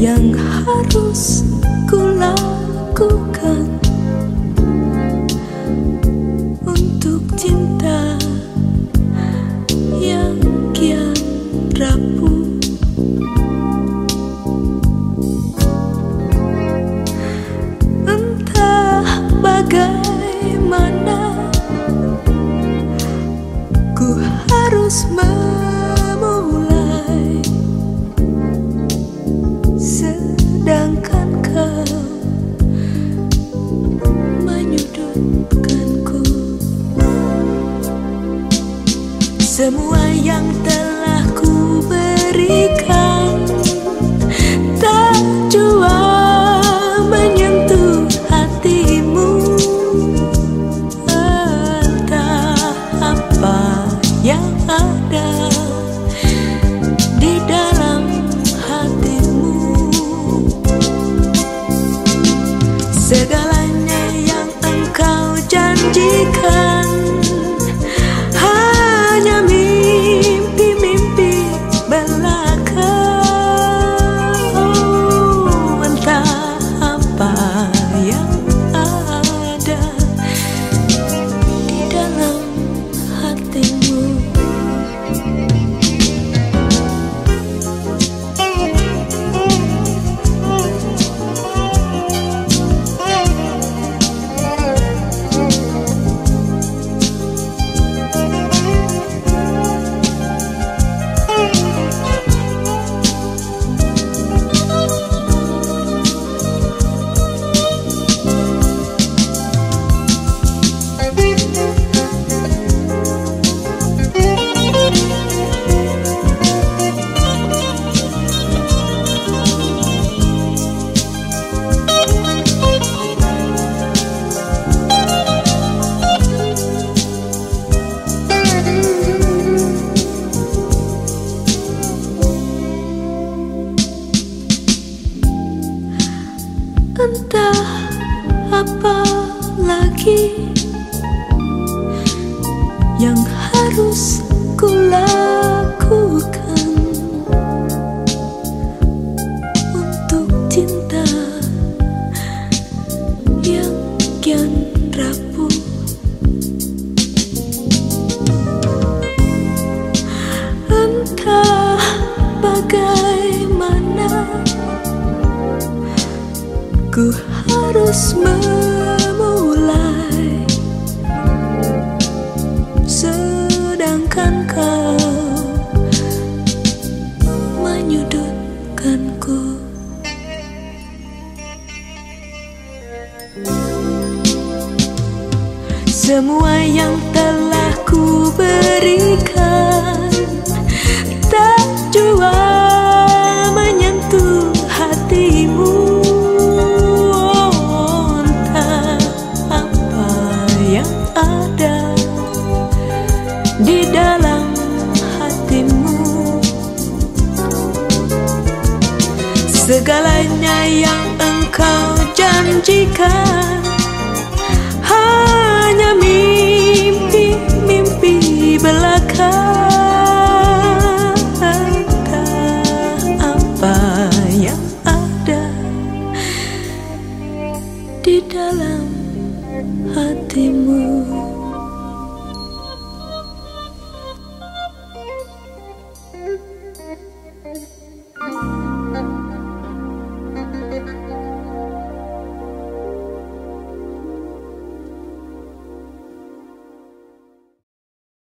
Yang harus kulakukan memulai, sedangkan kau menyudutkanku. Semua yang telah lagi yang harus kulakukan untuk cinta yang kian rapuh. Entah bagaimana ku harus Semua yang telah ku berikan tak jua menyentuh hatimu. Oh, entah apa yang ada di dalam hatimu. Segalanya yang engkau janjikan